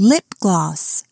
lip gloss.